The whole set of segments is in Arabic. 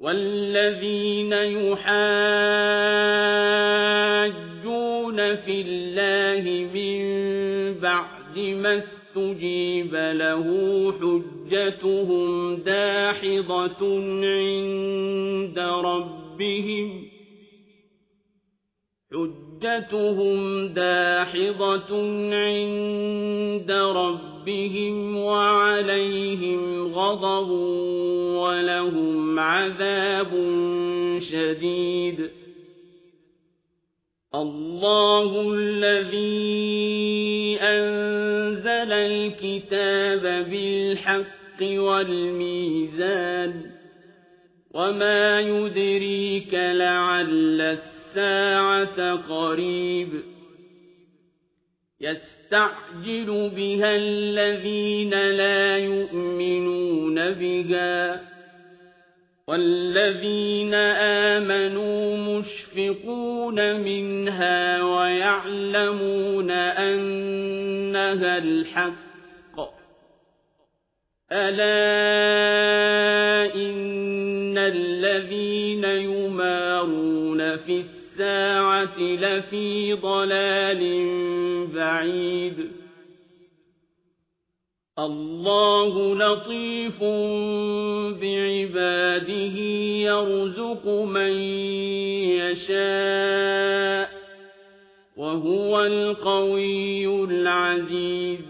والذين يحاجون في الله من بعد ما استجيب له حجتهم داحضة عند ربهم حجتهم داحضة عند ربهم وعليهم غضب ولهم عذاب شديد. الله الذي أنزل الكتاب بالحق والميزان وما يدريك لعل الساعة قريب يستعجل بها الذين لا يؤمنون بها والذين آمنوا مشفقون منها ويعلمون أنها الحق. ألا إن الذين يمارون في الساعة لفي ضلال بعيد. الله لطيف بعباده يرزق من يشاء وهو القوي العزيز.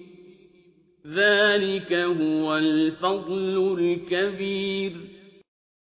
ذلك هو الفضل الكبير